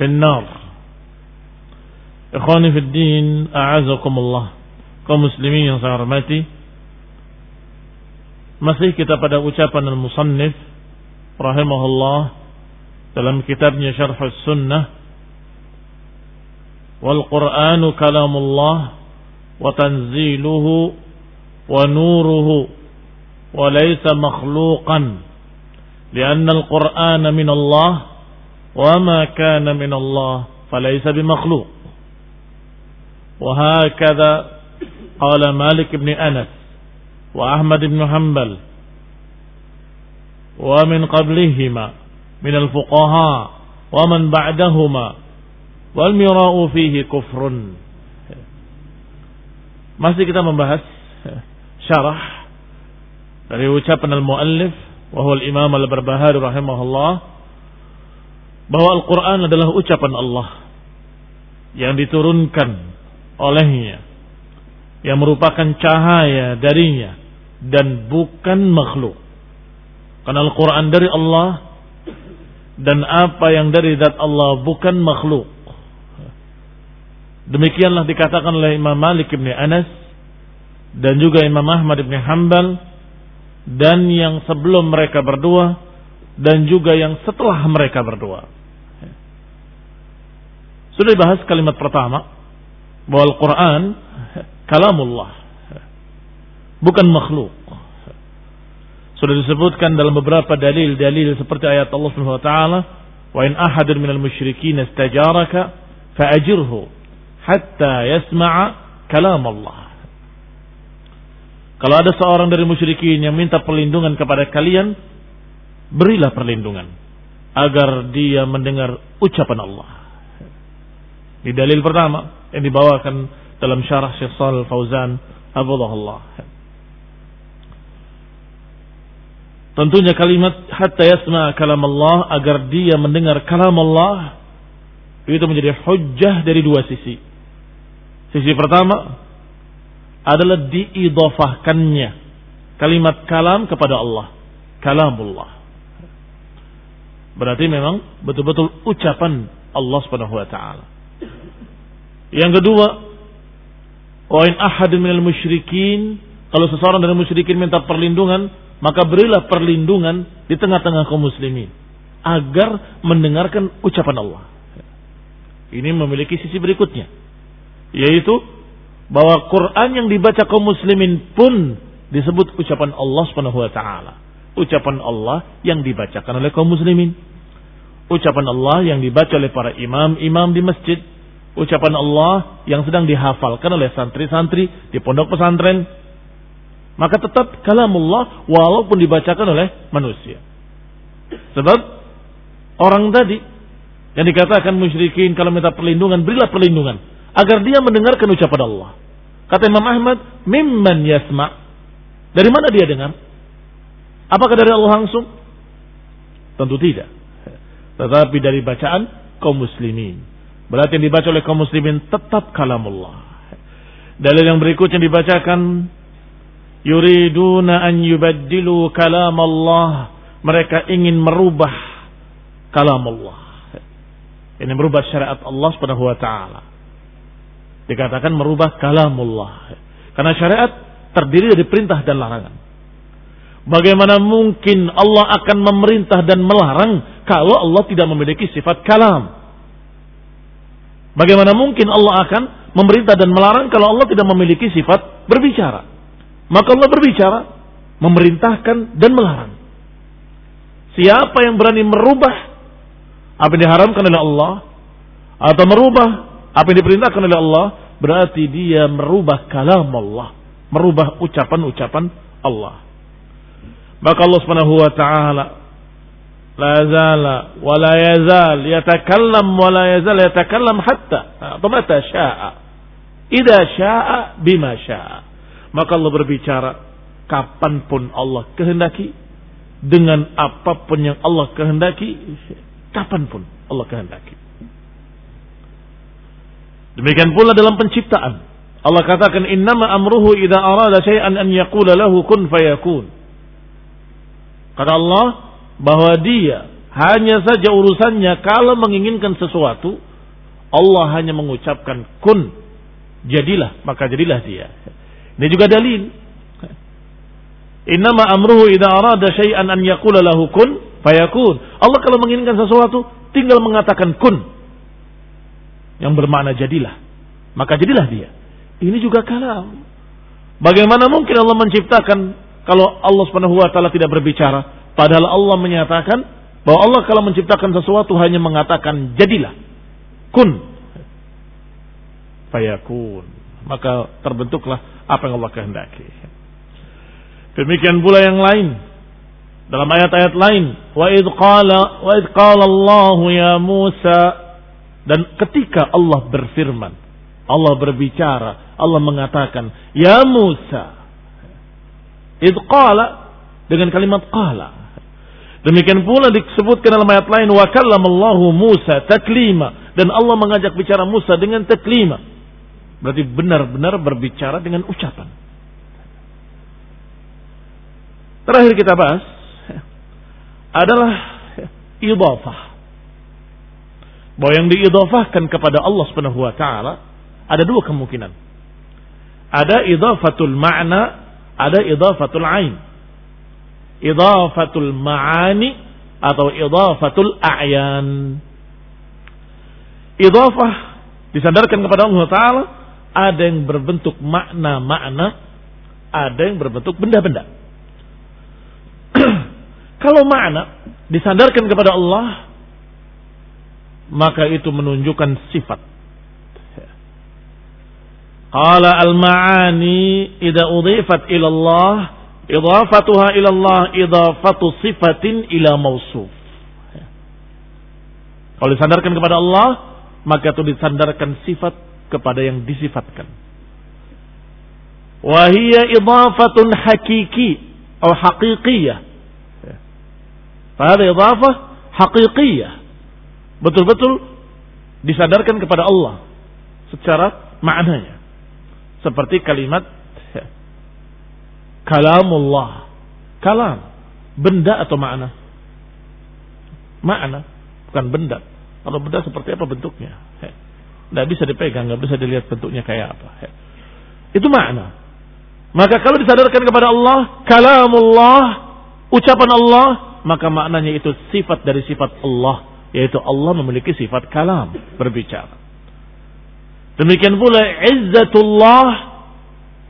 في النار Ikhwani fi din, a'azakumullah. Kaum muslimin yang saya hormati. Masih kita pada ucapan al-musannif rahimahullah dalam kitabnya Syarh Sunnah wal Qur'anu kalamullah wa tanziluhu wa nuruhu wa laysa makhluqan لأن القرآن من الله وما كان من الله فليس بمخلوق. وهكذا قال مالك بن أنس وأحمد بن حنبل ومن قبلهما من الفقهاء ومن بعدهما والمراء فيه كفر. Masih kita membahas syarah dari ucapan al-muallif wa huwa al-imam al-barbahari rahimahullah. Bahwa Al-Quran adalah ucapan Allah yang diturunkan olehnya yang merupakan cahaya darinya dan bukan makhluk. Karena Al-Quran dari Allah dan apa yang dari zat Allah bukan makhluk. Demikianlah dikatakan oleh Imam Malik bin Anas dan juga Imam Ahmad bin Hanbal dan yang sebelum mereka berdua dan juga yang setelah mereka berdua sudah dibahas kalimat pertama bahwa Al-Quran kalamullah bukan makhluk. Sudah disebutkan dalam beberapa dalil-dalil seperti ayat Allah Subhanahu wa taala, "Wa in ahadun minal musyrikin istajaraka fa'ajirhu hatta yasma'a kalam Allah." Kalau ada seorang dari musyrikin yang minta perlindungan kepada kalian, berilah perlindungan agar dia mendengar ucapan Allah. Di dalil pertama yang dibawakan dalam syarah Syekh Shalal Fauzan Allah. Tentunya kalimat hatta yasma kalam Allah agar dia mendengar kalam Allah itu menjadi hujjah dari dua sisi. Sisi pertama adalah diidofahkannya kalimat kalam kepada Allah. Kalamullah. Berarti memang betul-betul ucapan Allah Subhanahu wa taala. Yang kedua, wa in ahad minal musyrikin Kalau seseorang dari musyrikin minta perlindungan, maka berilah perlindungan di tengah-tengah kaum muslimin agar mendengarkan ucapan Allah. Ini memiliki sisi berikutnya, yaitu bahwa Quran yang dibaca kaum muslimin pun disebut ucapan Allah Subhanahu wa taala. Ucapan Allah yang dibacakan oleh kaum muslimin. Ucapan Allah yang dibaca oleh para imam-imam di masjid. Ucapan Allah yang sedang dihafalkan oleh santri-santri di pondok pesantren maka tetap kalamullah walaupun dibacakan oleh manusia. Sebab orang tadi yang dikatakan musyrikin kalau minta perlindungan, berilah perlindungan agar dia mendengarkan ucapan Allah. Kata Imam Ahmad, mimman yasma. Dari mana dia dengar? Apakah dari Allah langsung? Tentu tidak. Tetapi dari bacaan kaum muslimin. Berarti yang dibaca oleh kaum muslimin tetap kalamullah. Dalil yang berikutnya dibacakan yuriduna an yubaddilu kalam Allah mereka ingin merubah kalam Allah ini merubah syariat Allah Subhanahu wa taala. Dikatakan merubah kalam Allah karena syariat terdiri dari perintah dan larangan. Bagaimana mungkin Allah akan memerintah dan melarang kalau Allah tidak memiliki sifat kalam bagaimana mungkin Allah akan memerintah dan melarang kalau Allah tidak memiliki sifat berbicara maka Allah berbicara, memerintahkan dan melarang. Siapa yang berani merubah apa yang diharamkan oleh Allah atau merubah apa yang diperintahkan oleh Allah, berarti dia merubah kalam Allah, merubah ucapan-ucapan Allah. Maka Allah Subhanahu wa taala la zala wa la yazal yatakallam wa la yazal yatakallam hatta atau mata syaa. Idza syaa bima syaa. Maka Allah berbicara kapan pun Allah kehendaki dengan apa pun yang Allah kehendaki kapan pun Allah kehendaki. Demikian pula dalam penciptaan. Allah katakan innama amruhu idza arada syai'an an yaqula lahu kun fayakun. Kata Allah bahwa dia hanya saja urusannya kalau menginginkan sesuatu Allah hanya mengucapkan kun jadilah maka jadilah dia. Ini juga dalil. Innama amruhu idza arada syai'an an yaqula lahu kun fayakun. Allah kalau menginginkan sesuatu tinggal mengatakan kun. Yang bermakna jadilah. Maka jadilah dia. Ini juga kalam. Bagaimana mungkin Allah menciptakan kalau Allah Subhanahu wa taala tidak berbicara padahal Allah menyatakan bahwa Allah kalau menciptakan sesuatu hanya mengatakan jadilah. Kun. Fayakun. Maka terbentuklah apa yang Allah kehendaki. Demikian pula yang lain dalam ayat-ayat lain wa id qala wa id qala Allah ya Musa dan ketika Allah berfirman Allah berbicara Allah mengatakan ya Musa id qala dengan kalimat qala demikian pula disebutkan dalam ayat lain wa kallamallahu Musa taklima dan Allah mengajak bicara Musa dengan taklima Berarti benar-benar berbicara dengan ucapan. Terakhir kita bahas adalah idhafah. Bahwa yang diidhafahkan kepada Allah Subhanahu wa taala ada dua kemungkinan. Ada idhafatul ma'na, ada idhafatul ain. Idhafatul ma'ani atau idhafatul a'yan. Idhafah disandarkan kepada Allah taala ada yang berbentuk makna-makna, ada yang berbentuk benda-benda. Kalau makna disandarkan kepada Allah, maka itu menunjukkan sifat. Qala al-ma'ani idza udhifat ila Allah idhafatuha ila Allah idhafatu sifatin ila mausuf. Kalau disandarkan kepada Allah, maka itu disandarkan sifat kepada yang disifatkan. Wahia idafatun hakiki atau haqiqiyah. Pada idafah haqiqiyah. Betul-betul disadarkan kepada Allah secara maknanya. Seperti kalimat kalamullah. Kalam. Benda atau makna? Makna. Bukan benda. Kalau benda seperti apa bentuknya? Tidak bisa dipegang, nggak bisa dilihat bentuknya kayak apa. Itu makna. Maka kalau disadarkan kepada Allah, kalamullah, ucapan Allah, maka maknanya itu sifat dari sifat Allah, yaitu Allah memiliki sifat kalam, berbicara. Demikian pula izzatullah,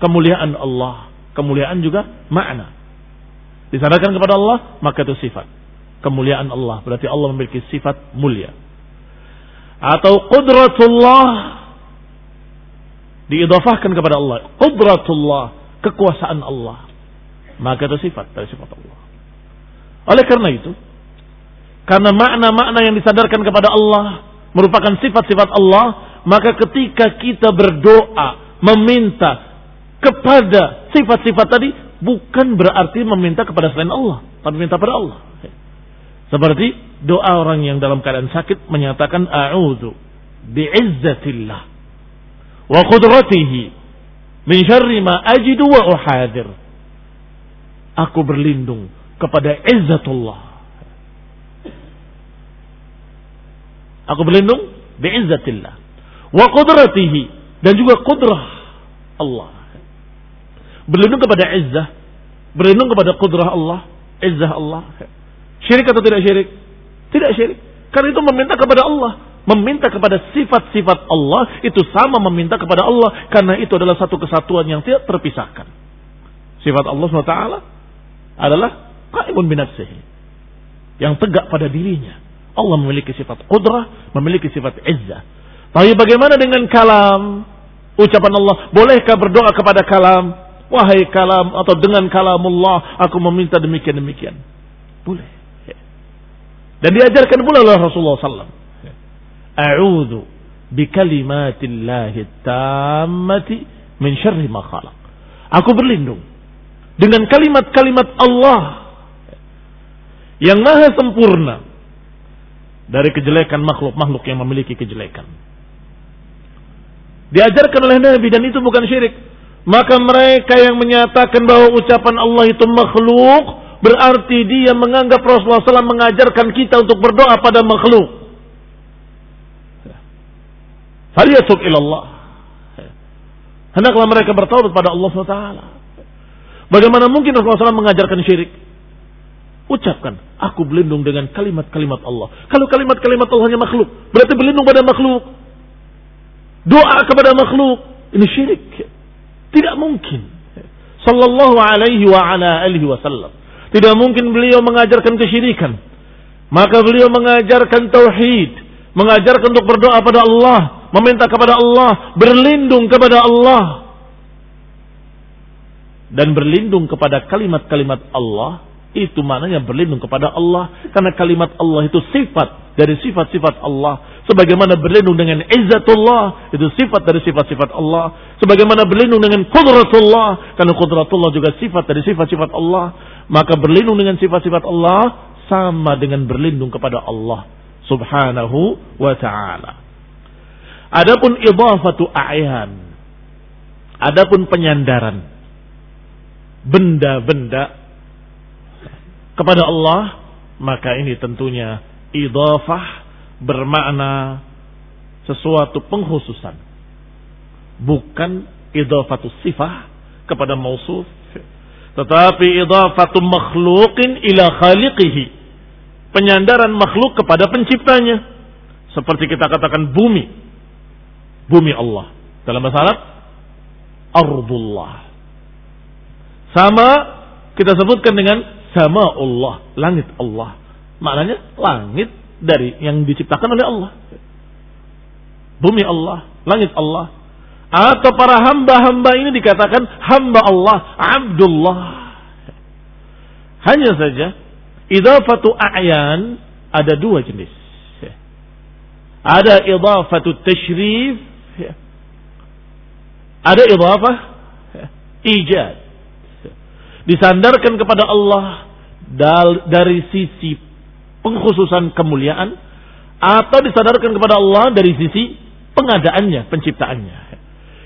kemuliaan Allah. Kemuliaan juga makna. Disadarkan kepada Allah, maka itu sifat. Kemuliaan Allah, berarti Allah memiliki sifat mulia. Atau qudratullah, diidafahkan kepada Allah. Qudratullah, kekuasaan Allah. Maka itu sifat dari sifat Allah. Oleh karena itu, karena makna-makna yang disadarkan kepada Allah merupakan sifat-sifat Allah, maka ketika kita berdoa, meminta kepada sifat-sifat tadi, bukan berarti meminta kepada selain Allah, tapi minta kepada Allah. Seperti doa orang yang dalam keadaan sakit menyatakan a'udzu bi'izzatillah wa qudratihi min syarri ma ajidu wa uhadir. Aku berlindung kepada izzatullah. Aku berlindung biizzatillah wa qudratihi dan juga kudrah Allah. Berlindung kepada izzah, berlindung kepada kudrah Allah, izzah Allah. Syirik atau tidak syirik? Tidak syirik. Karena itu meminta kepada Allah. Meminta kepada sifat-sifat Allah itu sama meminta kepada Allah karena itu adalah satu kesatuan yang tidak terpisahkan. Sifat Allah SWT adalah qaimun binafsihi. Yang tegak pada dirinya. Allah memiliki sifat qudrah, memiliki sifat izzah. Tapi bagaimana dengan kalam? Ucapan Allah, bolehkah berdoa kepada kalam? Wahai kalam atau dengan kalamullah, aku meminta demikian-demikian. Boleh. Dan diajarkan pula oleh Rasulullah SAW. A'udhu bikalimatillahi tammati min syarri ma khalaq. Aku berlindung dengan kalimat-kalimat Allah yang maha sempurna dari kejelekan makhluk-makhluk yang memiliki kejelekan. Diajarkan oleh Nabi dan itu bukan syirik. Maka mereka yang menyatakan bahwa ucapan Allah itu makhluk berarti dia menganggap Rasulullah SAW mengajarkan kita untuk berdoa pada makhluk. Faliyatub ilallah. Hendaklah mereka bertaubat pada Allah SWT. Bagaimana mungkin Rasulullah SAW mengajarkan syirik? Ucapkan, aku berlindung dengan kalimat-kalimat Allah. Kalau kalimat-kalimat Allah hanya makhluk, berarti berlindung pada makhluk. Doa kepada makhluk, ini syirik. Tidak mungkin. Sallallahu alaihi wa ala alihi wasallam. Tidak mungkin beliau mengajarkan kesyirikan. Maka beliau mengajarkan tauhid, mengajarkan untuk berdoa pada Allah, meminta kepada Allah, berlindung kepada Allah. Dan berlindung kepada kalimat-kalimat Allah, itu maknanya berlindung kepada Allah. Karena kalimat Allah itu sifat dari sifat-sifat Allah. Sebagaimana berlindung dengan izzatullah, itu sifat dari sifat-sifat Allah. Sebagaimana berlindung dengan kudratullah, karena kudratullah juga sifat dari sifat-sifat Allah. Maka berlindung dengan sifat-sifat Allah, sama dengan berlindung kepada Allah subhanahu wa ta'ala. Adapun idhafatu a'yan. Adapun penyandaran benda-benda kepada Allah, maka ini tentunya idhafah bermakna sesuatu pengkhususan. Bukan idhafatu sifah kepada mausuf, tetapi idhafatu makhluqin ila khaliqihi. Penyandaran makhluk kepada penciptanya. Seperti kita katakan bumi bumi Allah. Dalam bahasa Arab, Ardullah. Sama kita sebutkan dengan sama Allah, langit Allah. Maknanya langit dari yang diciptakan oleh Allah. Bumi Allah, langit Allah. Atau para hamba-hamba ini dikatakan hamba Allah, Abdullah. Hanya saja, idafatu a'yan ada dua jenis. Ada idafatu tashrif. Ada idhafah ya. ijad. Disandarkan kepada Allah dari sisi pengkhususan kemuliaan atau disandarkan kepada Allah dari sisi pengadaannya, penciptaannya.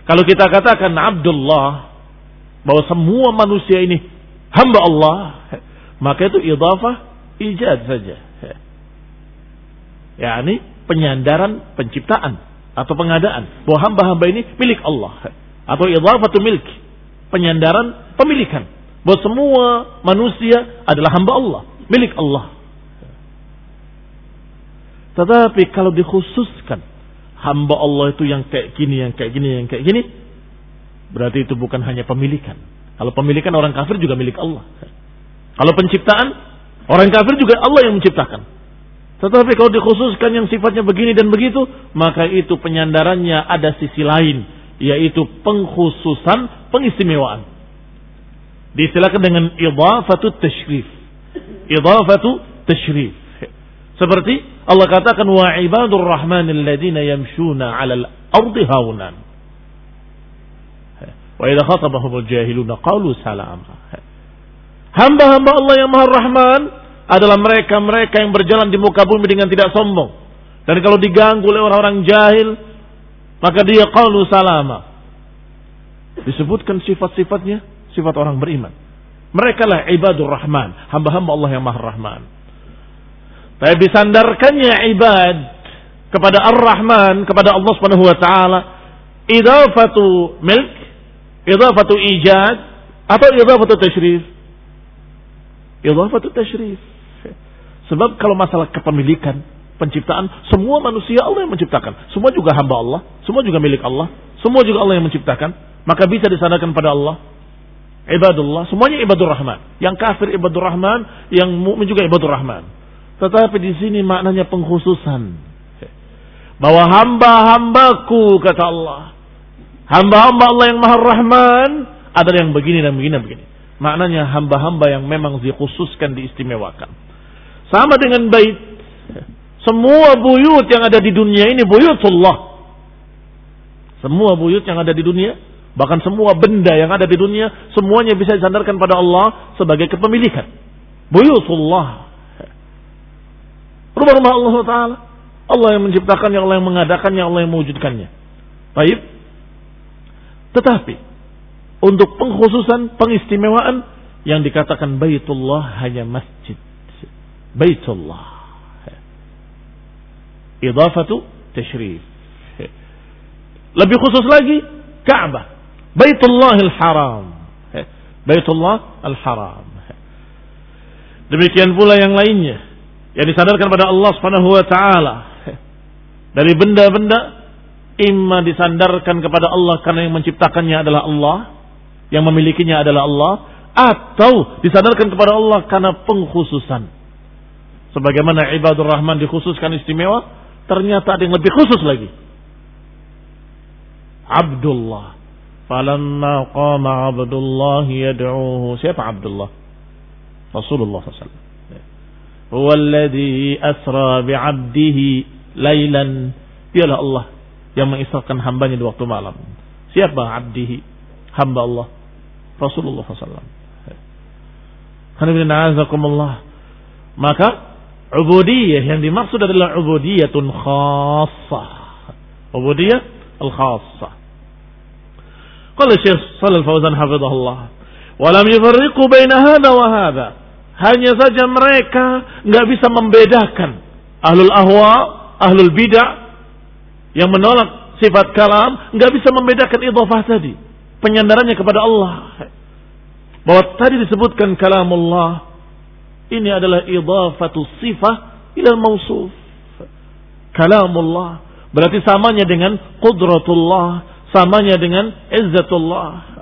Kalau kita katakan Abdullah bahwa semua manusia ini hamba Allah, maka itu idhafah ijad saja. Ya, ini penyandaran penciptaan atau pengadaan bahwa hamba-hamba ini milik Allah atau idhafatu milk penyandaran pemilikan. Bahwa semua manusia adalah hamba Allah, milik Allah. Tetapi kalau dikhususkan hamba Allah itu yang kayak gini, yang kayak gini, yang kayak gini, berarti itu bukan hanya pemilikan. Kalau pemilikan orang kafir juga milik Allah. Kalau penciptaan, orang kafir juga Allah yang menciptakan. Tetapi kalau dikhususkan yang sifatnya begini dan begitu, maka itu penyandarannya ada sisi lain, yaitu pengkhususan, pengistimewaan. Diistilahkan dengan idhafatu tashrif. Idhafatu tashrif. Seperti Allah katakan wa ibadur rahman alladziina yamshuna 'alal ardi haunan. Wa idza khatabahumul jahiluna qalu salama. Hamba-hamba Allah yang Maha Rahman adalah mereka-mereka yang berjalan di muka bumi dengan tidak sombong. Dan kalau diganggu oleh orang-orang jahil, maka dia qalu salama. Disebutkan sifat-sifatnya, sifat orang beriman. Mereka lah ibadur rahman, hamba-hamba Allah yang maha rahman. Tapi disandarkannya ibad kepada ar-Rahman, kepada Allah Subhanahu wa taala, idafatu milk, idafatu ijad atau idafatu tashrif. Idafatu tashrif. Sebab kalau masalah kepemilikan, penciptaan, semua manusia Allah yang menciptakan. Semua juga hamba Allah, semua juga milik Allah, semua juga Allah yang menciptakan. Maka bisa disandarkan pada Allah ibadullah, semuanya ibadur rahman. Yang kafir ibadur rahman, yang mukmin juga ibadur rahman. Tetapi di sini maknanya pengkhususan. Bahwa hamba-hambaku kata Allah. Hamba-hamba Allah yang maha rahman adalah yang begini dan begini dan begini. Maknanya hamba-hamba yang memang dikhususkan diistimewakan. Sama dengan bait. Semua buyut yang ada di dunia ini buyutullah. Semua buyut yang ada di dunia Bahkan semua benda yang ada di dunia semuanya bisa disandarkan pada Allah sebagai kepemilikan. Buyutullah. Rumah-rumah Allah Taala. Allah yang menciptakannya, Allah yang mengadakannya, Allah yang mewujudkannya. Baik. Tetapi untuk pengkhususan, pengistimewaan yang dikatakan Baitullah hanya masjid. Baitullah. Idafatu tashrif. Lebih khusus lagi Ka'bah. Baitullahil Haram. Baitullah Al-Haram. Demikian pula yang lainnya yang disadarkan pada Allah Subhanahu wa taala dari benda-benda imma disandarkan kepada Allah karena yang menciptakannya adalah Allah, yang memilikinya adalah Allah, atau disandarkan kepada Allah karena pengkhususan. Sebagaimana ibadur rahman dikhususkan istimewa, ternyata ada yang lebih khusus lagi. Abdullah Falamma qama Abdullah yad'uhu. Siapa Abdullah? Rasulullah SAW. Huwa alladhi asra bi'abdihi laylan. Dialah Allah yang mengisrakan hambanya di waktu malam. Siapa abdihi? Hamba Allah. Rasulullah SAW. Maka ubudiyah yang dimaksud adalah ubudiyatun khassah. Ubudiyah al-khassah. Qala Syekh Shalal Fauzan hafizahullah. Walam yufarriqu baina hadha wa hadha. Hanya saja mereka nggak bisa membedakan ahlul ahwa, ahlul bidah yang menolak sifat kalam nggak bisa membedakan idhafah tadi, penyandarannya kepada Allah. Bahwa tadi disebutkan kalamullah ini adalah idhafatu sifah ila mausuf. Kalamullah berarti samanya dengan qudratullah, samanya dengan izzatullah.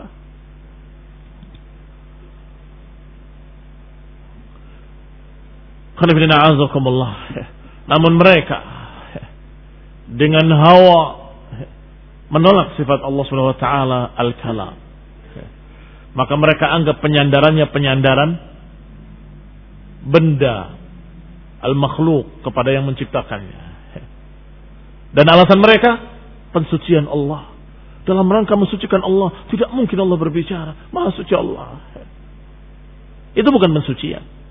Namun mereka dengan hawa menolak sifat Allah Subhanahu wa taala al-kalam. Maka mereka anggap penyandarannya penyandaran benda al-makhluk kepada yang menciptakannya. Dan alasan mereka pensucian Allah. Dalam rangka mensucikan Allah, tidak mungkin Allah berbicara. Maha suci Allah. Itu bukan mensucian.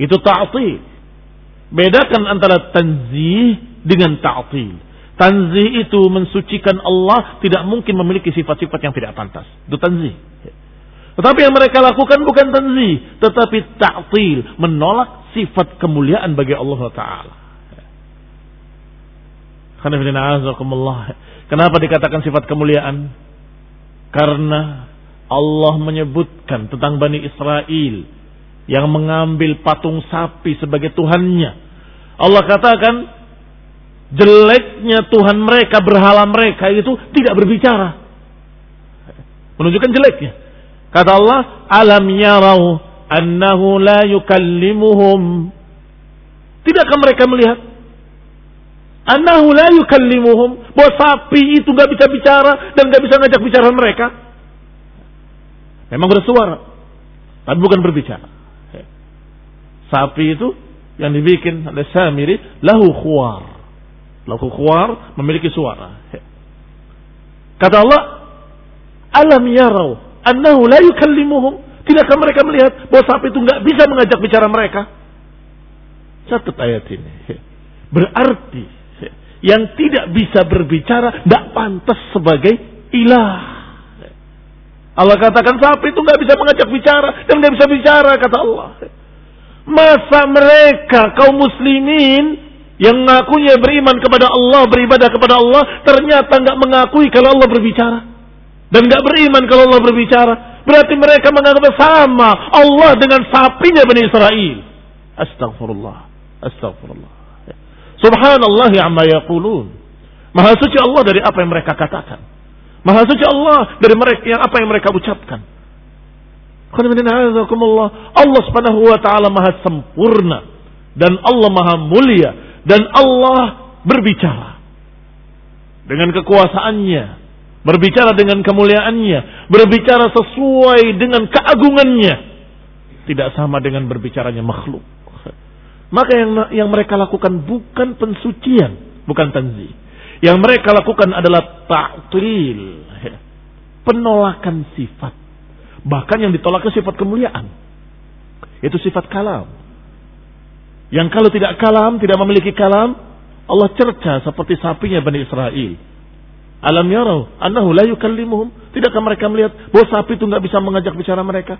Itu ta'til. Bedakan antara tanzih dengan ta'til. Tanzih itu mensucikan Allah tidak mungkin memiliki sifat-sifat yang tidak pantas. Itu tanzih. Tetapi yang mereka lakukan bukan tanzih, tetapi ta'til, menolak sifat kemuliaan bagi Allah Taala. Kenapa dikatakan sifat kemuliaan? Karena Allah menyebutkan tentang Bani Israel yang mengambil patung sapi sebagai Tuhannya. Allah katakan jeleknya Tuhan mereka, berhala mereka itu tidak berbicara. Menunjukkan jeleknya. Kata Allah, alam yarau annahu la yukallimuhum. Tidakkah mereka melihat annahu la yukallimuhum bahwa sapi itu nggak bisa bicara dan nggak bisa ngajak bicara mereka? Memang bersuara, tapi bukan berbicara. Sapi itu yang dibikin oleh Samiri lahu khuar. Lahu khuar memiliki suara. Kata Allah, alam yarau annahu la yukallimuhum. Tidakkah mereka melihat bahwa sapi itu nggak bisa mengajak bicara mereka? Catat ayat ini. Berarti yang tidak bisa berbicara tidak pantas sebagai ilah. Allah katakan sapi itu nggak bisa mengajak bicara dan nggak bisa bicara kata Allah. Masa mereka kaum muslimin yang mengakunya beriman kepada Allah, beribadah kepada Allah, ternyata nggak mengakui kalau Allah berbicara dan nggak beriman kalau Allah berbicara. Berarti mereka menganggap sama Allah dengan sapinya Bani Israel. Astagfirullah. Astagfirullah. Subhanallah amma yaqulun. Maha suci Allah dari apa yang mereka katakan. Maha suci Allah dari mereka yang apa yang mereka ucapkan. Allah subhanahu wa ta'ala maha sempurna. Dan Allah maha mulia. Dan Allah berbicara. Dengan kekuasaannya. Berbicara dengan kemuliaannya. Berbicara sesuai dengan keagungannya. Tidak sama dengan berbicaranya makhluk. Maka yang, yang mereka lakukan bukan pensucian. Bukan tanzi. Yang mereka lakukan adalah ta'til. Penolakan sifat Bahkan yang ditolak ke sifat kemuliaan. Itu sifat kalam. Yang kalau tidak kalam, tidak memiliki kalam, Allah cerca seperti sapinya Bani Israel. Alam yarau annahu la yukallimuhum. Tidakkah mereka melihat bahwa sapi itu nggak bisa mengajak bicara mereka?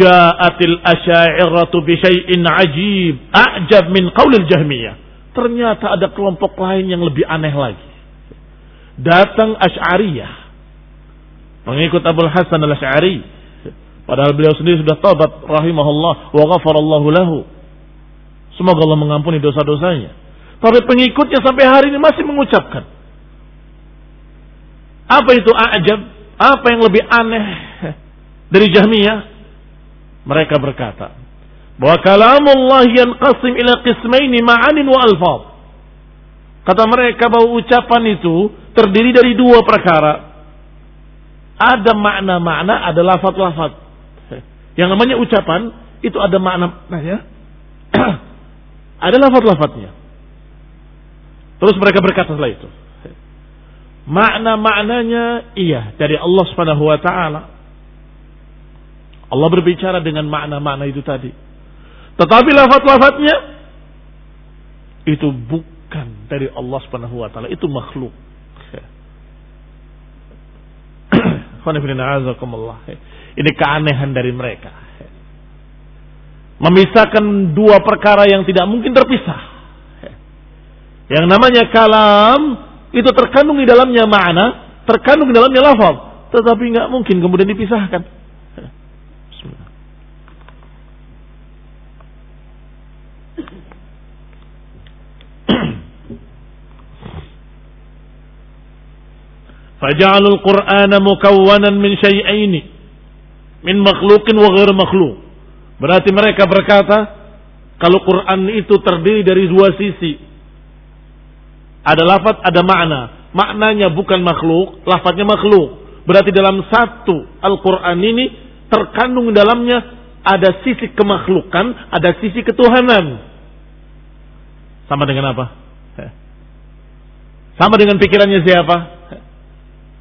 Ja'atil asya'iratu bi syai'in ajib, a'jab min qaulil jahmiyah. Ternyata ada kelompok lain yang lebih aneh lagi. Datang Asy'ariyah mengikut Abu Hasan al-Asy'ari padahal beliau sendiri sudah taubat rahimahullah wa ghafarallahu lahu. Semoga Allah mengampuni dosa-dosanya. Tapi pengikutnya sampai hari ini masih mengucapkan. Apa itu ajab? Apa yang lebih aneh dari Jahmiyah? Mereka berkata bahwa kalamullah yanqasim ila qismaini ma'anin wa alfaz kata mereka bahwa ucapan itu terdiri dari dua perkara ada makna-makna, ada lafat-lafat. Yang namanya ucapan itu ada makna-maknanya. ada lafat-lafatnya. Terus mereka berkata setelah itu. Makna-maknanya iya dari Allah Subhanahu wa taala. Allah berbicara dengan makna-makna itu tadi. Tetapi lafat-lafatnya itu bukan dari Allah Subhanahu wa taala, itu makhluk. Ini keanehan dari mereka. Memisahkan dua perkara yang tidak mungkin terpisah. Yang namanya kalam itu terkandung di dalamnya makna, terkandung di dalamnya lafaz, tetapi nggak mungkin kemudian dipisahkan. Faja'alul Qur'ana mukawwanan min syai'aini min makhluqin wa ghair makhluk. Berarti mereka berkata kalau Quran itu terdiri dari dua sisi. Ada lafaz, ada makna. Maknanya bukan makhluk, lafaznya makhluk. Berarti dalam satu Al-Quran ini terkandung dalamnya ada sisi kemakhlukan, ada sisi ketuhanan. Sama dengan apa? Sama dengan pikirannya siapa?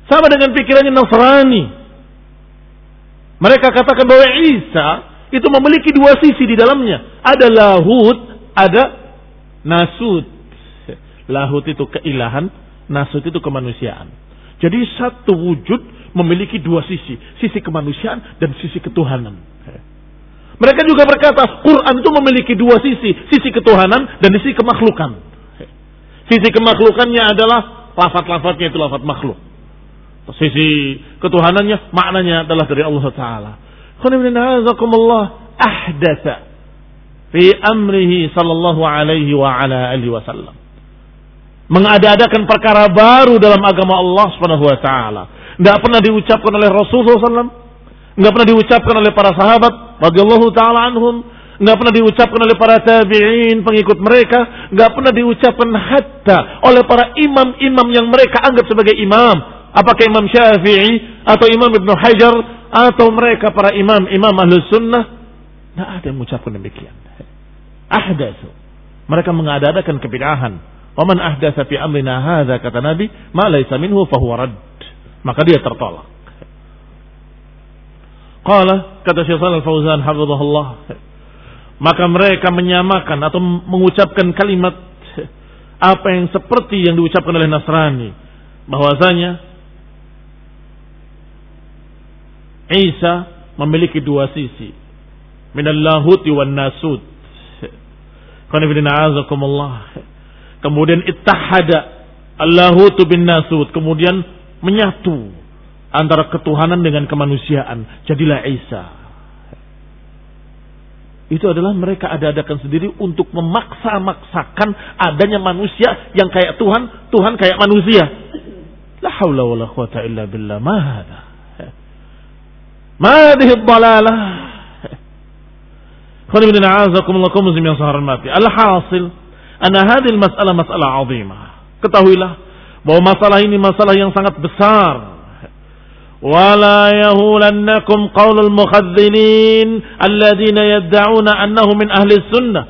Sama dengan pikirannya Nasrani. Mereka katakan bahwa Isa itu memiliki dua sisi di dalamnya. Ada lahut, ada nasut. Lahut itu keilahan, nasut itu kemanusiaan. Jadi satu wujud memiliki dua sisi. Sisi kemanusiaan dan sisi ketuhanan. Mereka juga berkata Quran itu memiliki dua sisi. Sisi ketuhanan dan sisi kemakhlukan. Sisi kemakhlukannya adalah lafat-lafatnya itu lafat makhluk. Sisi ketuhanannya maknanya adalah dari Allah Taala. ahdatha fi amrihi sallallahu alaihi wa ala alihi wasallam. Mengada-adakan perkara baru dalam agama Allah Subhanahu wa taala. Tidak pernah diucapkan oleh Rasulullah SAW, tidak pernah diucapkan oleh para sahabat radhiyallahu taala anhum, nggak pernah diucapkan oleh para tabi'in pengikut mereka, nggak pernah diucapkan hatta oleh para imam-imam yang mereka anggap sebagai imam. Apakah Imam Syafi'i atau Imam Ibnu Hajar atau mereka para imam imam ahlu sunnah nggak ada yang mengucapkan demikian. Ahdatsu. Mereka mengadakan kebid'ahan. Waman ahdatsa fi amrina hadza kata Nabi, ma laysa minhu. Maka dia tertolak. Qala kata Syekh Shalal Fauzan hafizahullah maka mereka menyamakan atau mengucapkan kalimat apa yang seperti yang diucapkan oleh Nasrani bahwasanya Isa memiliki dua sisi. Minallahuti wan nasud kemudian ittahada allahutu bin nasud kemudian menyatu antara ketuhanan dengan kemanusiaan. Jadilah Isa. Itu adalah mereka ada-adakan sendiri untuk memaksa-maksakan adanya manusia yang kayak Tuhan, Tuhan kayak manusia. La haula wala quwata illa billah. hadha? Ma hadhihi dhalalah? Khawani a'azakumullah muslim yang mati. Alhasil, anna hadhihi masalah masalah azimah. Ketahuilah bahwa masalah ini masalah yang sangat besar ولا يهولنكم قول المخذلين الذين يدعون أنه من أهل السنة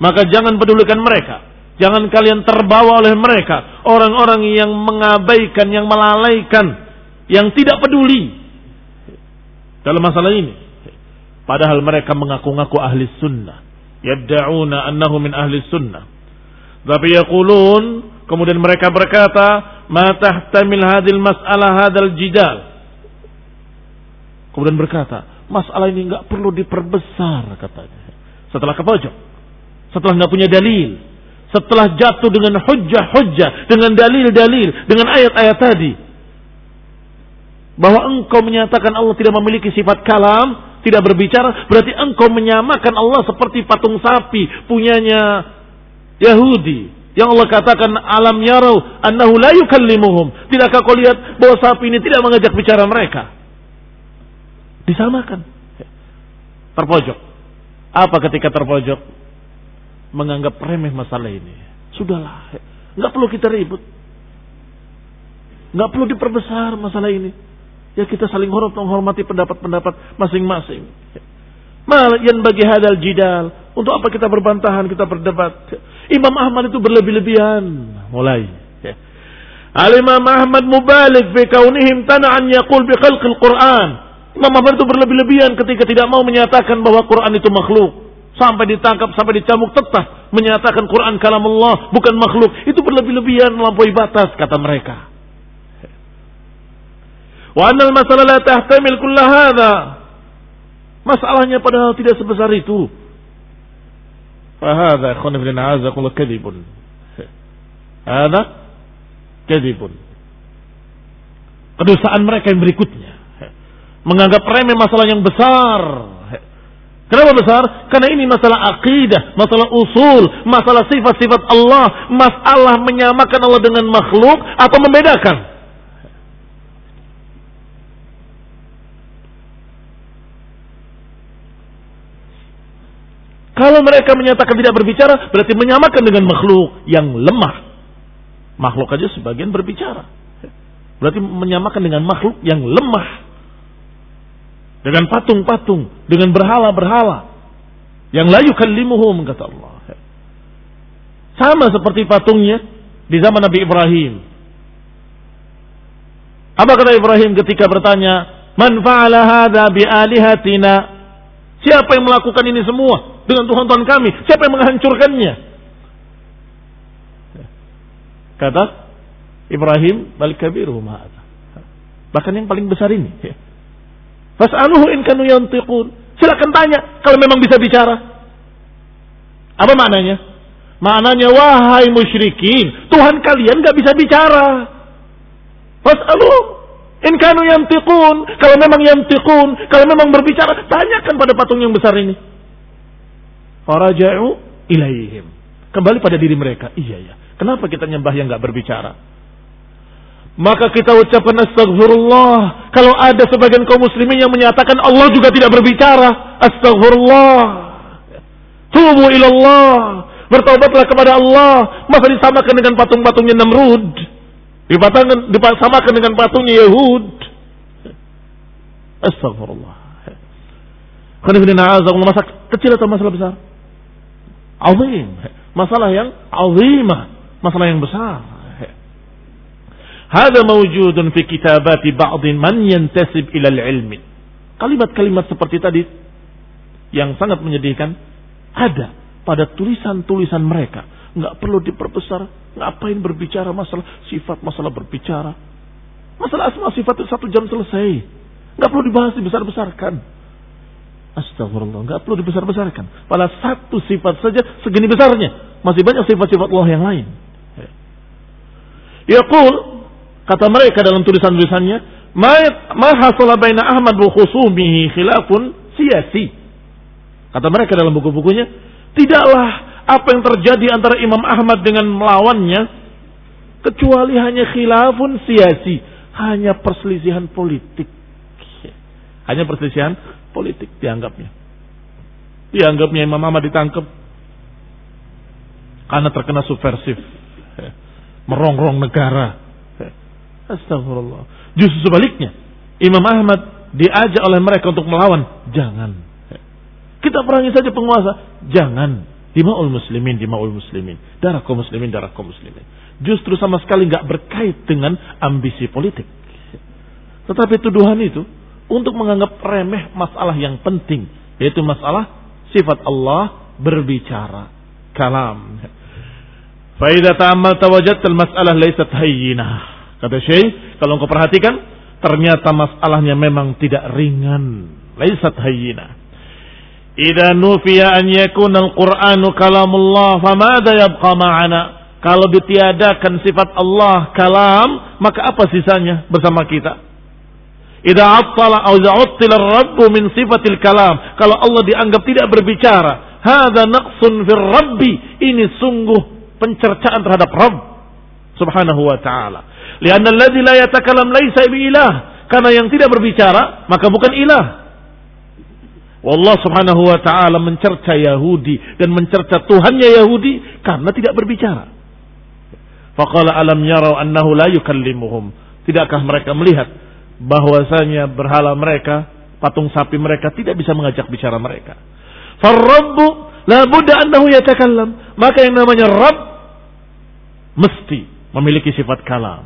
maka jangan pedulikan mereka jangan kalian terbawa oleh mereka orang-orang yang mengabaikan yang melalaikan yang tidak peduli dalam masalah ini. Padahal mereka mengaku-ngaku ahli sunnah. Yadda'una annahu min ahli sunnah. Tapi yaqulun kemudian mereka berkata ma tahtamil hadil mas'alah hadal jidal. Kemudian berkata, masalah ini nggak perlu diperbesar katanya. Setelah ke pojok, setelah nggak punya dalil, setelah jatuh dengan hujah-hujah, dengan dalil-dalil, dengan ayat-ayat tadi, bahwa engkau menyatakan Allah tidak memiliki sifat kalam, tidak berbicara, berarti engkau menyamakan Allah seperti patung sapi punyanya Yahudi. Yang Allah katakan alam yarau annahu la yukallimuhum. Tidakkah kau lihat bahwa sapi ini tidak mengajak bicara mereka? Disamakan. Terpojok. Apa ketika terpojok? Menganggap remeh masalah ini. Sudahlah. Nggak perlu kita ribut. Nggak perlu diperbesar masalah ini. Ya kita saling hormat menghormati pendapat-pendapat masing-masing. Mal yang bagi hadal jidal. Untuk apa kita berbantahan, kita berdebat. Imam Ahmad itu berlebih-lebihan. Mulai. Al-Imam Ahmad mubalik fi kaunihim tana'an yaqul bi khalqil Qur'an. Imam Ahmad itu berlebih-lebihan ketika tidak mau menyatakan bahwa Quran itu makhluk. Sampai ditangkap, sampai dicamuk tetah. Menyatakan Quran kalam Allah, bukan makhluk. Itu berlebih-lebihan melampaui batas, kata mereka. Wa annal masalah la tahtamil kulla hadha. Masalahnya padahal tidak sebesar itu. Fahadha khoniflin azakullah kadibun. Hada kadibun. Kedosaan mereka yang berikutnya menganggap remeh masalah yang besar. Kenapa besar? Karena ini masalah akidah, masalah usul, masalah sifat-sifat Allah, masalah menyamakan Allah dengan makhluk atau membedakan. Kalau mereka menyatakan tidak berbicara, berarti menyamakan dengan makhluk yang lemah. Makhluk aja sebagian berbicara. Berarti menyamakan dengan makhluk yang lemah dengan patung-patung, dengan berhala-berhala yang layu kalimuhum kata Allah. Sama seperti patungnya di zaman Nabi Ibrahim. Apa kata Ibrahim ketika bertanya, "Man fa'ala hadza bi alihatina?" Siapa yang melakukan ini semua dengan Tuhan-Tuhan kami? Siapa yang menghancurkannya? Kata Ibrahim, "Bal kabiruhum Bahkan yang paling besar ini. Fas'aluhu in kanu yantiqun. Silakan tanya kalau memang bisa bicara. Apa maknanya? Maknanya wahai musyrikin, Tuhan kalian gak bisa bicara. Fas'aluhu In kanu yantiqun, kalau memang yantiqun, kalau memang berbicara, tanyakan pada patung yang besar ini. Faraja'u ilaihim. Kembali pada diri mereka. Iya ya. Kenapa kita nyembah yang nggak berbicara? Maka kita ucapkan astagfirullah. Kalau ada sebagian kaum muslimin yang menyatakan Allah juga tidak berbicara. Astagfirullah. Tubu ilallah. Bertobatlah kepada Allah. Masa disamakan dengan patung-patungnya Namrud. Dipasamakan dengan patungnya Yahud. Astagfirullah. Masalah kecil atau masalah besar? Azim. Masalah yang azimah. Masalah yang besar. Hada mawjudun fi kitabati ba'din man yantasib ila ilmi. Kalimat-kalimat seperti tadi yang sangat menyedihkan ada pada tulisan-tulisan mereka. Nggak perlu diperbesar, Ngapain berbicara masalah sifat, masalah berbicara. Masalah asma sifat itu satu jam selesai. Nggak perlu dibahas dibesar-besarkan. Astagfirullah, nggak perlu dibesar-besarkan. Pada satu sifat saja segini besarnya. Masih banyak sifat-sifat Allah yang lain. Yaqul kata mereka dalam tulisan-tulisannya, "Ma hasala baina Ahmad wa khusumihi khilafun siyasi." Kata mereka dalam buku-bukunya, tidaklah apa yang terjadi antara Imam Ahmad dengan melawannya kecuali hanya khilafun siasi, hanya perselisihan politik. Hanya perselisihan politik dianggapnya. Dianggapnya Imam Ahmad ditangkap karena terkena subversif, merongrong negara. Astagfirullah. Justru sebaliknya, Imam Ahmad diajak oleh mereka untuk melawan, jangan. Kita perangi saja penguasa, jangan. Dima'ul muslimin, dima'ul muslimin. Darah kaum muslimin, darah kaum muslimin. Justru sama sekali nggak berkait dengan ambisi politik. Tetapi tuduhan itu untuk menganggap remeh masalah yang penting. Yaitu masalah sifat Allah berbicara. Kalam. Faidah ta'amal tawajat al-mas'alah laysat hayyinah. Kata Syekh, kalau engkau perhatikan, ternyata masalahnya memang tidak ringan. Laysat hayyinah. Idza nufiya an yakuna al-Qur'anu kalamullah, famada yabqa ma'ana? Kalau ditiadakan sifat Allah kalam, maka apa sisanya bersama kita? Idza attala aw idza uttila ar-rabb min sifatil kalam, kalau Allah dianggap tidak berbicara, hadza naqsun fir rabbi, ini sungguh pencercaan terhadap Rabb subhanahu wa ta'ala. Lianna alladhi la yatakallam laysa bi ilah. Karena yang tidak berbicara, maka bukan ilah. Wallah subhanahu wa ta'ala mencerca Yahudi dan mencerca Tuhannya Yahudi karena tidak berbicara. Faqala alam yarau annahu la yukallimuhum. Tidakkah mereka melihat bahwasanya berhala mereka, patung sapi mereka tidak bisa mengajak bicara mereka. Farrabbu la budda annahu yatakallam. Maka yang namanya Rabb mesti memiliki sifat kalam.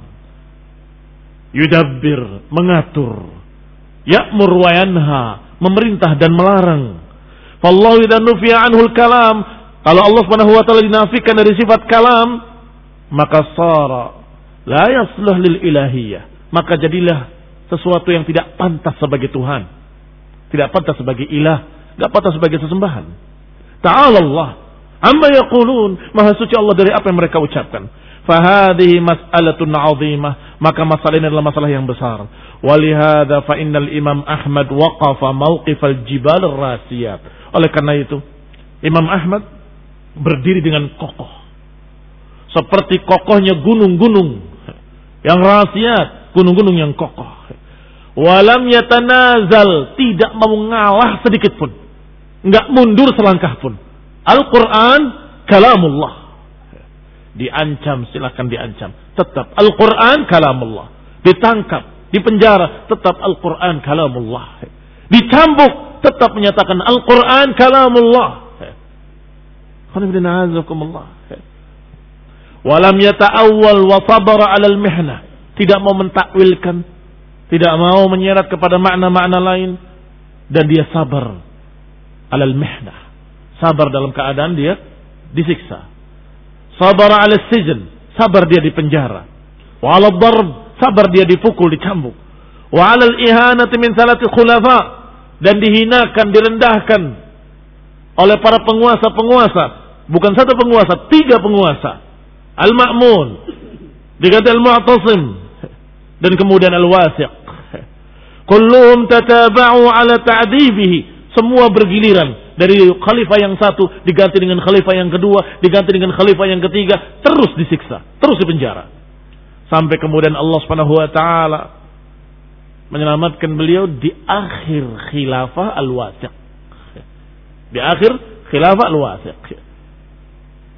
Yudabbir, mengatur. Ya'mur wa yanha, memerintah dan melarang. Fallahu idza nufiya anhul kalam, kalau Allah Subhanahu wa taala dinafikan dari sifat kalam, maka sara la yasluh lil ilahiyah. Maka jadilah sesuatu yang tidak pantas sebagai Tuhan. Tidak pantas sebagai ilah, tidak pantas sebagai sesembahan. Ta'ala Allah amma yaqulun, maha suci Allah dari apa yang mereka ucapkan. Fahadihi mas'alatun 'azimah, maka masalah ini adalah masalah yang besar. Walihada fa innal Imam Ahmad waqafa mauqifal jibal rasiyat. Oleh karena itu, Imam Ahmad berdiri dengan kokoh. Seperti kokohnya gunung-gunung yang rasiat, gunung-gunung yang kokoh. Walam yatanazal, tidak mau ngalah sedikit pun. Enggak mundur selangkah pun. Al-Quran kalamullah. Diancam, silakan diancam. Tetap Al-Quran kalamullah. Ditangkap, di penjara tetap Al-Quran kalamullah. Dicambuk tetap menyatakan Al-Quran kalamullah. Walam yata'awwal wa sabara alal mihna. Tidak mau mentakwilkan. Tidak mau menyeret kepada makna-makna lain. Dan dia sabar. Alal mihna. Sabar dalam keadaan dia disiksa. Sabar alal sijin. Sabar dia di penjara. Wa darb sabar dia dipukul, dicambuk. Wa 'alal ihanati min salati khulafa dan dihinakan, direndahkan oleh para penguasa-penguasa, bukan satu penguasa, tiga penguasa. Al-Ma'mun, diganti Al-Mu'tasim dan kemudian Al-Wasiq. Kulluhum tataba'u ala ta'dibihi. Semua bergiliran. Dari khalifah yang satu diganti dengan khalifah yang kedua, diganti dengan khalifah yang ketiga, terus disiksa, terus dipenjara. Sampai kemudian Allah Subhanahu wa taala menyelamatkan beliau di akhir khilafah al-wasiq. Di akhir khilafah al-wasiq.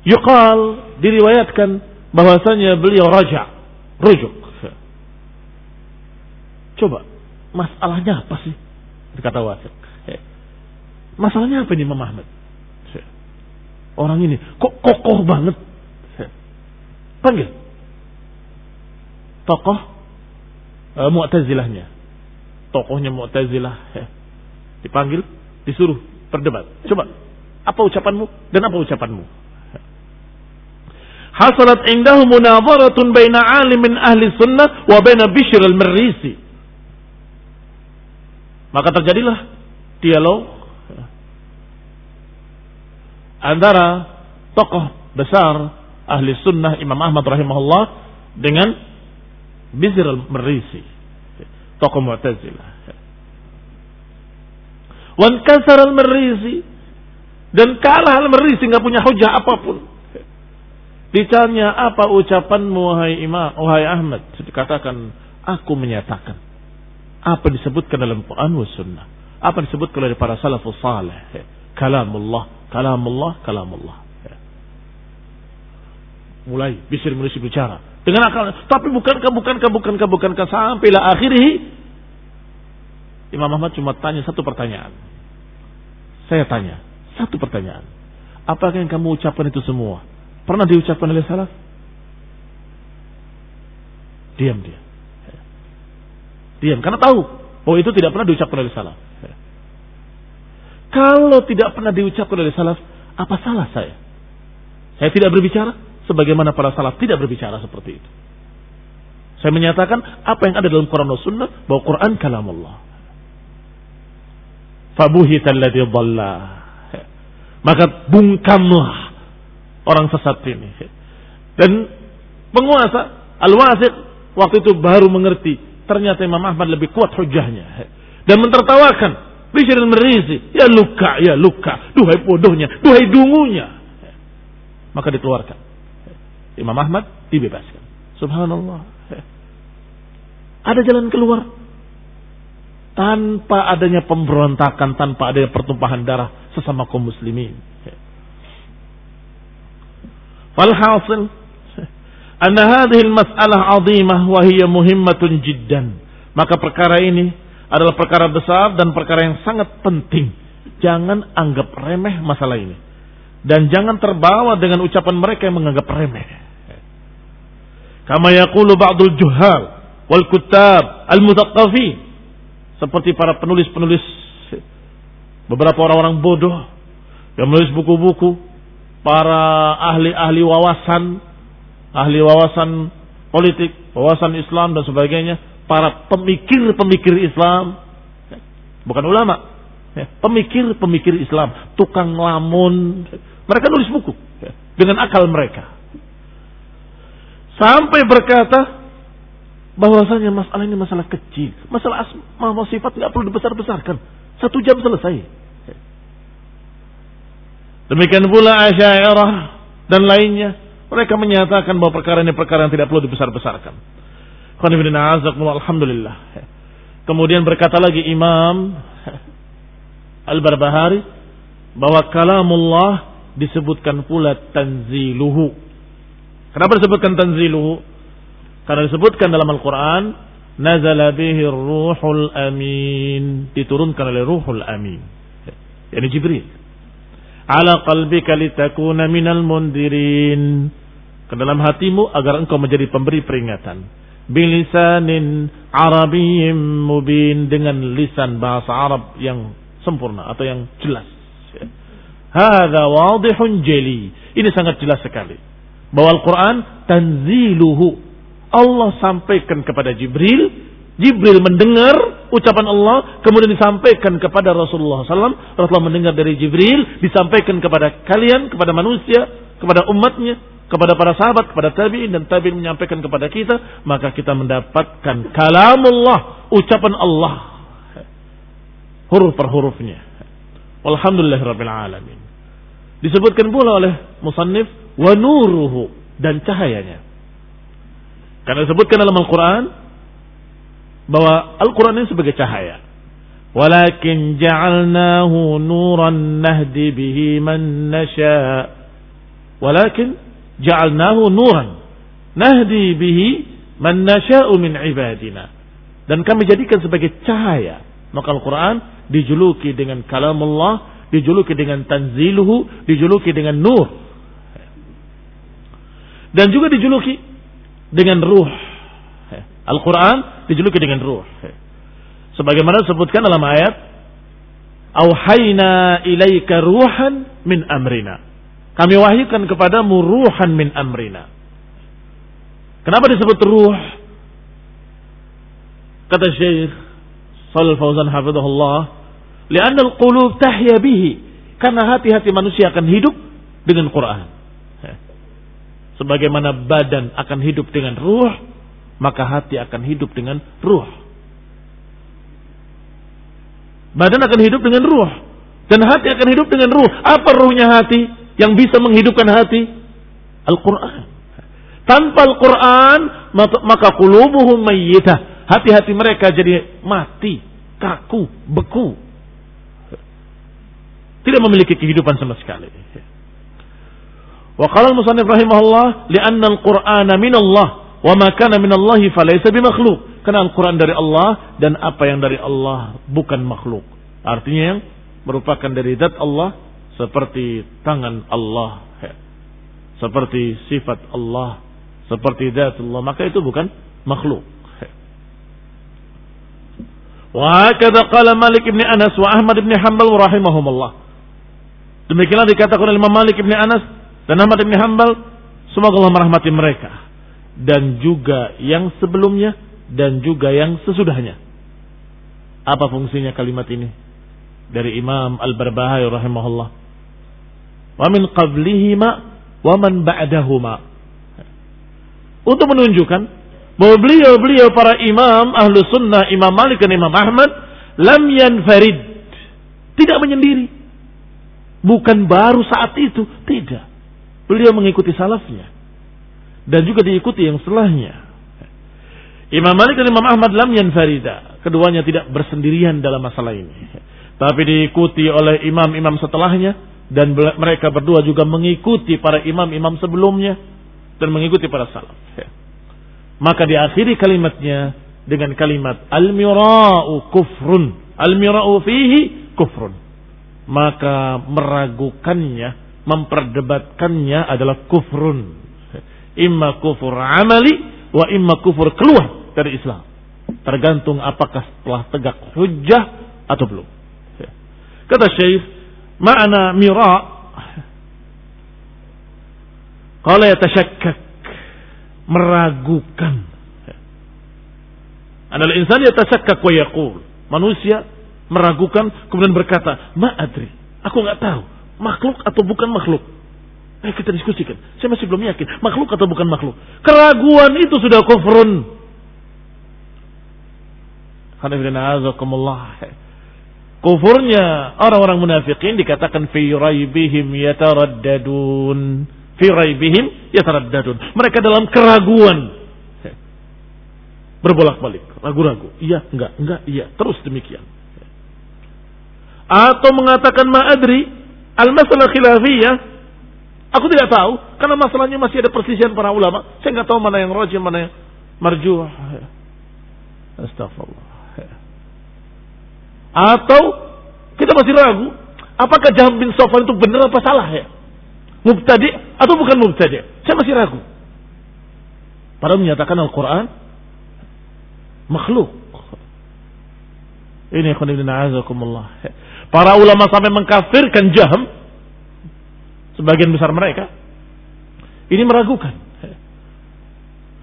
Yuqal diriwayatkan bahwasanya beliau raja, rujuk. Coba masalahnya apa sih? Kata Wasiq. Masalahnya apa ini Imam Ahmad? Orang ini kok kokoh banget. Panggil. Tokoh uh, Mu'tazilahnya. Tokohnya Mu'tazilah. Dipanggil, disuruh berdebat. Coba, apa ucapanmu dan apa ucapanmu? Hasalat indahu munadharatun baina alimin ahli sunnah wa baina Bishr al-Marrisi. Maka terjadilah dialog antara tokoh besar ahli sunnah Imam Ahmad rahimahullah dengan Bizr al-Marisi, tokoh Mu'tazilah. Wan kasar al-Marisi dan kalah al-Marisi nggak punya hujah apa pun. Ditanya apa ucapanmu wahai Imam, wahai Ahmad? Dikatakan aku menyatakan apa disebutkan dalam Quran wa sunnah. Apa disebutkan oleh para salafus salih. Kalamullah, kalamullah, kalamullah. Mulai bisa manusia bicara dengan akal. Tapi bukankah, bukankah, bukankah, bukankah sampailah akhirnya Imam Ahmad cuma tanya satu pertanyaan. Saya tanya satu pertanyaan. Apakah yang kamu ucapkan itu semua pernah diucapkan oleh salaf? Diam dia. Diam karena tahu bahwa itu tidak pernah diucapkan oleh salaf. Kalau tidak pernah diucapkan oleh salaf, apa salah saya? Saya tidak berbicara sebagaimana para salaf tidak berbicara seperti itu. Saya menyatakan apa yang ada dalam Quran dan Sunnah bahwa Quran kalam Allah. Maka bungkamlah orang sesat ini. Dan penguasa Al-Wasiq waktu itu baru mengerti Ternyata Imam Ahmad lebih kuat hujahnya. Dan mentertawakan. Bishr merisi. Ya luka, ya luka. Duhai bodohnya, duhai dungunya. Maka dikeluarkan. Imam Ahmad dibebaskan. Subhanallah. Ada jalan keluar. Tanpa adanya pemberontakan, tanpa adanya pertumpahan darah sesama kaum muslimin. Walhasil anna hadhihi al-mas'alah 'azimah wa hiya muhimmatun jiddan. Maka perkara ini adalah perkara besar dan perkara yang sangat penting. Jangan anggap remeh masalah ini. Dan jangan terbawa dengan ucapan mereka yang menganggap remeh. Kama yaqulu ba'dul juhal wal kutab al mutaqqafin seperti para penulis-penulis beberapa orang-orang bodoh yang menulis buku-buku, para ahli-ahli wawasan ahli wawasan politik, wawasan Islam dan sebagainya, para pemikir-pemikir Islam, bukan ulama, ya, pemikir-pemikir Islam, tukang lamun, mereka nulis buku ya, dengan akal mereka. Sampai berkata bahwasanya masalah ini masalah kecil, masalah asma sifat nggak perlu dibesar-besarkan, satu jam selesai. Demikian pula Asy'ariyah dan lainnya mereka menyatakan bahwa perkara ini perkara yang tidak perlu dibesar-besarkan. Alhamdulillah. Kemudian berkata lagi Imam Al-Barbahari bahwa kalamullah disebutkan pula tanziluhu. Kenapa disebutkan tanziluhu? Karena disebutkan dalam Al-Quran nazala bihi ruhul amin diturunkan oleh ruhul amin yani Jibril ala qalbika litakuna minal mundirin. Ke dalam hatimu agar engkau menjadi pemberi peringatan. Bilisanin arabiyyin mubin. Dengan lisan bahasa Arab yang sempurna atau yang jelas. Hadza wadihun jali ini sangat jelas sekali. Bahwa Al-Qur'an tanziluhu. Allah sampaikan kepada Jibril Jibril mendengar ucapan Allah, kemudian disampaikan kepada Rasulullah SAW. Rasulullah mendengar dari Jibril, disampaikan kepada kalian, kepada manusia, kepada umatnya, kepada para sahabat, kepada tabi'in dan tabi'in menyampaikan kepada kita, maka kita mendapatkan kalamullah, ucapan Allah. huruf per hurufnya. Alhamdulillahirabbil alamin. Disebutkan pula oleh musannif wa nuruhu dan cahayanya. Karena disebutkan dalam Al-Quran bahwa Al-Quran ini sebagai cahaya. Walakin ja'alnahu nuran nahdi bihi man nasha. Walakin ja'alnahu nuran nahdi bihi man nasha'u min ibadina. Dan kami jadikan sebagai cahaya. Maka Al-Quran dijuluki dengan kalam Allah, dijuluki dengan tanziluhu, dijuluki dengan nur. Dan juga dijuluki dengan ruh. Al-Quran dijuluki dengan ruh. Sebagaimana disebutkan dalam ayat, Auhayna ilaika ruhan min amrina. Kami wahyukan kepadamu ruhan min amrina. Kenapa disebut ruh? Kata Syekh Salih Fauzan hafizahullah, "Li'anna al-qulub tahya bihi." Karena hati-hati manusia akan hidup dengan Quran. Sebagaimana badan akan hidup dengan ruh, maka hati akan hidup dengan ruh. Badan akan hidup dengan ruh. Dan hati akan hidup dengan ruh. Apa ruhnya hati yang bisa menghidupkan hati? Al-Quran. Tanpa Al-Quran, maka kulubuhum mayyitah. Hati-hati mereka jadi mati, kaku, beku. Tidak memiliki kehidupan sama sekali. Wa qala al-musannif rahimahullah li'anna al-Qur'ana min Allah wa ma kana min Allah falaysa bimakhluq. Karena Al-Qur'an dari Allah dan apa yang dari Allah bukan makhluk. Artinya yang merupakan dari zat Allah seperti tangan Allah, seperti sifat Allah, seperti zat Allah, maka itu bukan makhluk. Wa hakadha qala Malik ibn Anas wa Ahmad ibn Hanbal rahimahumullah. Demikianlah dikatakan oleh Imam Malik ibn Anas dan Ahmad bin Hambal, semoga Allah merahmati mereka. Dan juga yang sebelumnya dan juga yang sesudahnya. Apa fungsinya kalimat ini? Dari Imam Al-Barbahari rahimahullah. Wa min qablihima wa man ba'dahuma. Untuk menunjukkan bahwa beliau-beliau para imam ahlu sunnah, Imam Malik dan Imam Ahmad, lam yanfarid. Tidak menyendiri. Bukan baru saat itu. Tidak. Beliau mengikuti salafnya. Dan juga diikuti yang setelahnya. Imam Malik dan Imam Ahmad lam yanfarida. Keduanya tidak bersendirian dalam masalah ini. Tapi diikuti oleh imam-imam setelahnya. Dan mereka berdua juga mengikuti para imam-imam sebelumnya. Dan mengikuti para salaf. Maka diakhiri kalimatnya dengan kalimat al-mira'u kufrun. Al-mira'u fihi kufrun. Maka meragukannya memperdebatkannya adalah kufrun. Imma kufur amali wa imma kufur keluar dari Islam. Tergantung apakah telah tegak hujjah atau belum. Kata Syekh, makna mira kalau yatashakkak meragukan. Adalah insan yatashakkak wa yaqul. Manusia meragukan kemudian berkata, "Ma adri." Aku nggak tahu makhluk atau bukan makhluk? Ayo kita diskusikan. Saya masih belum yakin. Makhluk atau bukan makhluk? Keraguan itu sudah kufrun. Kufurnya orang-orang munafikin dikatakan fi raibihim yataraddadun. Fi raibihim yataraddadun. Mereka dalam keraguan. Berbolak-balik, ragu-ragu. Iya, enggak, enggak, iya. Terus demikian. Atau mengatakan ma'adri, Al-masalah khilafiyah, aku tidak tahu karena masalahnya masih ada perselisihan para ulama. Saya nggak tahu mana yang rajin, mana yang marjuh. Astagfirullah. Atau kita masih ragu, apakah Jaham bin Sofwan itu benar apa salah ya? Mubtadi atau bukan mubtadi? Saya masih ragu. Padahal menyatakan Al-Quran makhluk. Ini. Para ulama sampai mengkafirkan Jaham sebagian besar mereka ini meragukan.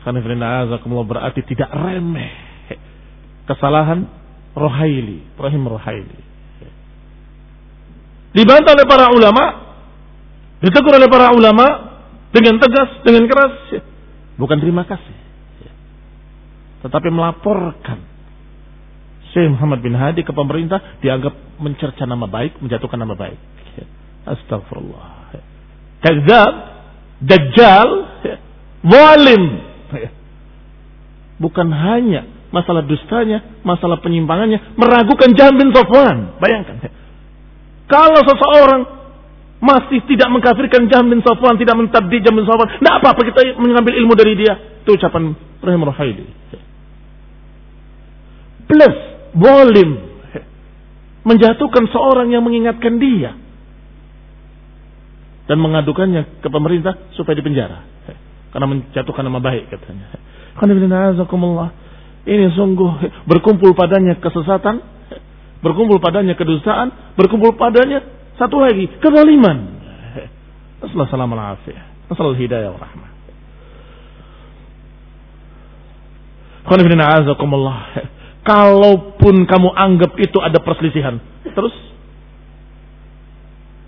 Berarti tidak remeh kesalahan Rohaili, Rahim Rohaili. Dibantah oleh para ulama, ditegur oleh para ulama dengan tegas, dengan keras, bukan terima kasih, tetapi melaporkan Syekh Muhammad bin Hadi ke pemerintah dianggap mencerca nama baik, menjatuhkan nama baik. Astagfirullah. Kazab, dajjal, zalim. Bukan hanya masalah dustanya, masalah penyimpangannya, meragukan Jahm bin Safwan. Bayangkan. Kalau seseorang masih tidak mengkafirkan Jahm bin Safwan, tidak mentabdi Jahm bin Safwan, tidak apa-apa kita mengambil ilmu dari dia. Itu ucapan Rahim Ruhaili. Plus, zalim. Menjatuhkan seorang yang mengingatkan dia. Dan mengadukannya ke pemerintah supaya dipenjara. Karena menjatuhkan nama baik katanya. Ini sungguh berkumpul padanya kesesatan, berkumpul padanya kedustaan, berkumpul padanya satu lagi kezaliman. Assalamualaikum warahmatullahi hidayah. Kalaupun kamu anggap itu ada perselisihan, terus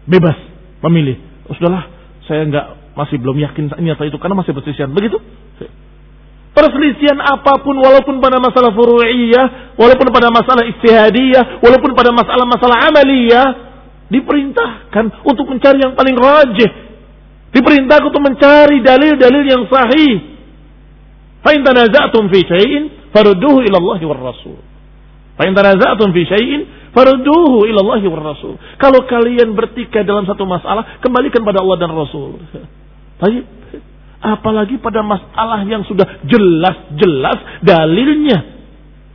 bebas memilih. Sudahlah, saya nggak masih belum yakin ini atau itu karena masih perselisihan. Begitu? Perselisihan apa pun walaupun pada masalah furu'iyah, walaupun pada masalah istihadiyah, walaupun pada masalah-masalah amaliyah, diperintahkan untuk mencari yang paling rajih. Diperintahkan untuk mencari dalil-dalil yang sahih. Fa in tanaza'tum fi syai'in farudduhu ila Allah Rasul. Fa in tanaza'tum fi syai'in farudduhu ila Allah war Rasul. Kalau kalian bertikai dalam satu masalah, kembalikan pada Allah dan Rasul. Baik. Apalagi pada masalah yang sudah jelas-jelas dalilnya.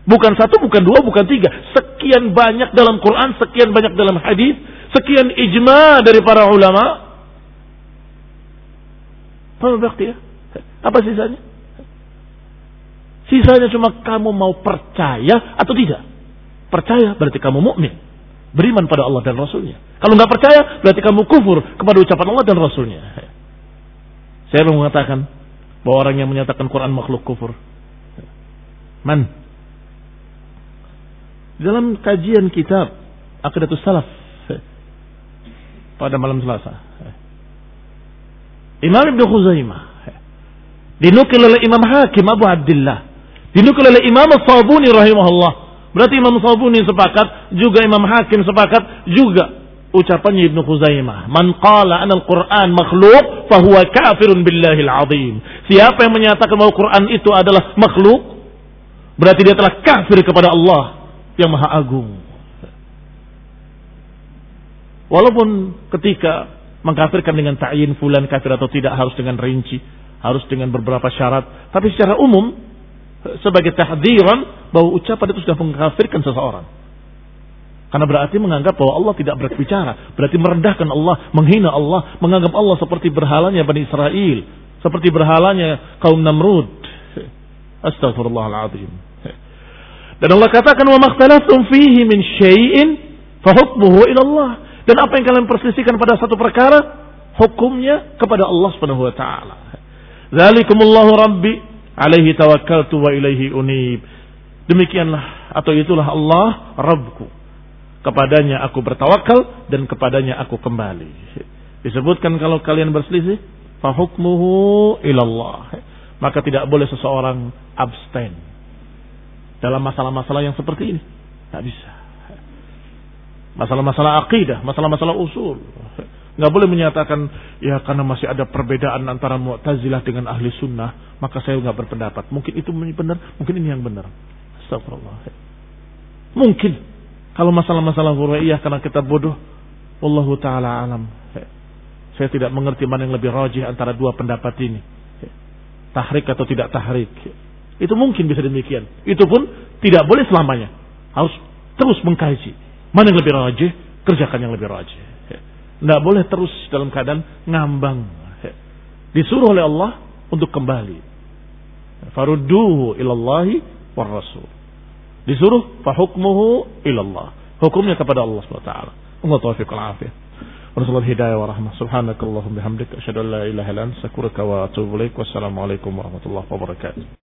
Bukan satu, bukan dua, bukan tiga. Sekian banyak dalam Quran, sekian banyak dalam hadis, sekian ijma dari para ulama. Apa ya? Apa sisanya? Sisanya cuma kamu mau percaya atau tidak. Percaya berarti kamu mukmin, beriman pada Allah dan Rasulnya. Kalau nggak percaya berarti kamu kufur kepada ucapan Allah dan Rasulnya. Saya belum mengatakan bahwa orang yang menyatakan Quran makhluk kufur. Man? Dalam kajian kitab Aqidatus Salaf pada malam Selasa. Imam Ibn Khuzaimah dinukil oleh Imam Hakim Abu Abdullah dinukil oleh Imam Sabuni rahimahullah berarti Imam Sabuni sepakat juga Imam Hakim sepakat juga ucapannya Ibnu Khuzaimah, "Man qala anal Qur'an makhluk fahuwa kafirun billahil azim." Siapa yang menyatakan bahwa Quran itu adalah makhluk, berarti dia telah kafir kepada Allah yang Maha Agung. Walaupun ketika mengkafirkan dengan ta'yin fulan kafir atau tidak harus dengan rinci, harus dengan beberapa syarat, tapi secara umum sebagai tahdiran bahwa ucapan itu sudah mengkafirkan seseorang. Karena berarti menganggap bahwa Allah tidak berbicara. Berarti merendahkan Allah, menghina Allah, menganggap Allah seperti berhalanya Bani Israel. Seperti berhalanya kaum Namrud. Astagfirullahaladzim. Dan Allah katakan, wa fihi min syai'in fahukmuhu ilallah. Dan apa yang kalian perselisihkan pada satu perkara, hukumnya kepada Allah Subhanahu wa taala. Zalikumullahu rabbi alaihi tawakkaltu wa ilaihi unib. Demikianlah atau itulah Allah Rabbku kepadanya aku bertawakal dan kepadanya aku kembali. Disebutkan kalau kalian berselisih, fahukmuhu ilallah. Maka tidak boleh seseorang abstain dalam masalah-masalah yang seperti ini. Tidak bisa. Masalah-masalah akidah, masalah-masalah usul. Nggak boleh menyatakan, ya karena masih ada perbedaan antara Mu'tazilah dengan ahli sunnah, maka saya nggak berpendapat. Mungkin itu benar, mungkin ini yang benar. Astagfirullah. Mungkin kalau masalah-masalah huraiyah karena kita bodoh, Allah taala alam. Saya tidak mengerti mana yang lebih rajih antara dua pendapat ini. Tahrik atau tidak tahrik. Itu mungkin bisa demikian. Itu pun tidak boleh selamanya. Harus terus mengkaji. Mana yang lebih rajih, kerjakan yang lebih rajih. Tidak boleh terus dalam keadaan ngambang. Disuruh oleh Allah untuk kembali. Farudduhu ilallahi war rasul. Disuruh fahukmuhu ilallah. Hukumnya kepada Allah SWT. Allah taufiq al-afiyah. Rasulullah hidayah wa rahmah. Subhanakallahum bihamdika. Asyadu an la ilaha ilan. Sakuraka wa atubu ilaik. Wassalamualaikum warahmatullahi wabarakatuh.